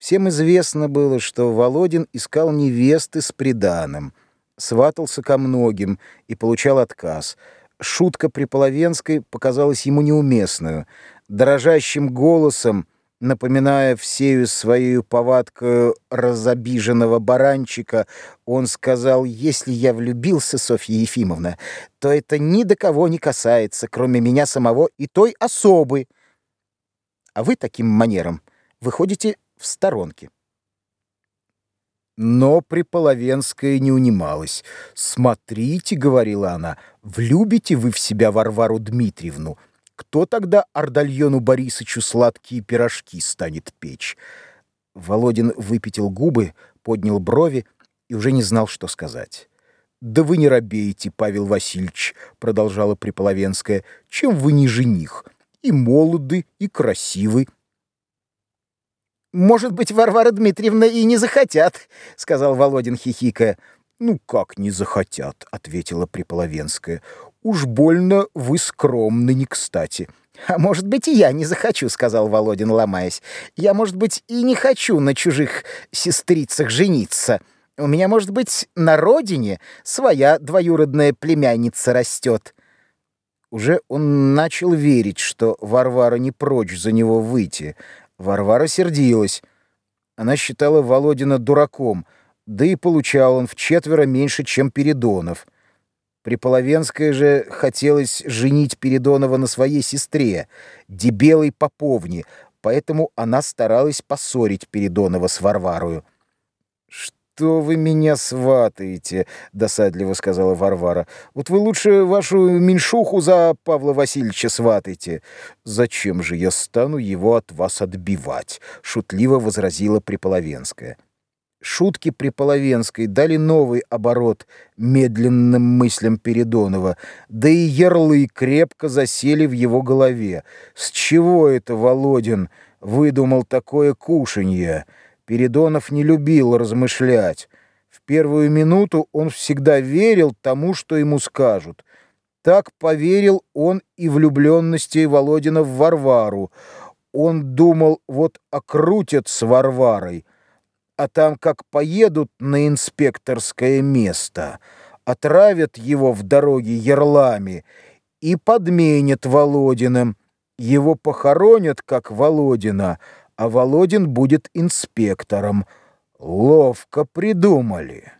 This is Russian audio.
Всем известно было, что Володин искал невесты с приданым, сватался ко многим и получал отказ. Шутка при Половенской показалась ему неуместную. Дрожащим голосом, напоминая всею своей повадкою разобиженного баранчика, он сказал, «Если я влюбился, Софья Ефимовна, то это ни до кого не касается, кроме меня самого и той особы. А вы таким манером выходите в сторонке. Но Приполовенская не унималась. «Смотрите», — говорила она, — «влюбите вы в себя Варвару Дмитриевну. Кто тогда Ардальону Борисовичу сладкие пирожки станет печь?» Володин выпятил губы, поднял брови и уже не знал, что сказать. «Да вы не робеете, Павел Васильевич», — продолжала Приполовенская, — «чем вы не жених? И молоды, и красивы, «Может быть, Варвара Дмитриевна и не захотят», — сказал Володин, хихикая. «Ну как не захотят», — ответила Приполовенская. «Уж больно вы скромны не кстати». «А может быть, и я не захочу», — сказал Володин, ломаясь. «Я, может быть, и не хочу на чужих сестрицах жениться. У меня, может быть, на родине своя двоюродная племянница растет». Уже он начал верить, что Варвара не прочь за него выйти — Варвара сердилась. Она считала Володина дураком, да и получал он в четверо меньше, чем Передонов. Приполовенская же хотелось женить Передонова на своей сестре, Дебелой Поповне, поэтому она старалась поссорить Передонова с Варварою что вы меня сватаете?» — досадливо сказала Варвара. «Вот вы лучше вашу меньшуху за Павла Васильевича сватайте». «Зачем же я стану его от вас отбивать?» — шутливо возразила Приполовенская. Шутки Приполовенской дали новый оборот медленным мыслям Передонова, да и ярлы крепко засели в его голове. «С чего это Володин выдумал такое кушанье?» Передонов не любил размышлять. В первую минуту он всегда верил тому, что ему скажут. Так поверил он и влюбленности Володина в Варвару. Он думал, вот окрутят с Варварой, а там как поедут на инспекторское место, отравят его в дороге ярлами и подменят Володиным. Его похоронят, как Володина, а Володин будет инспектором. Ловко придумали.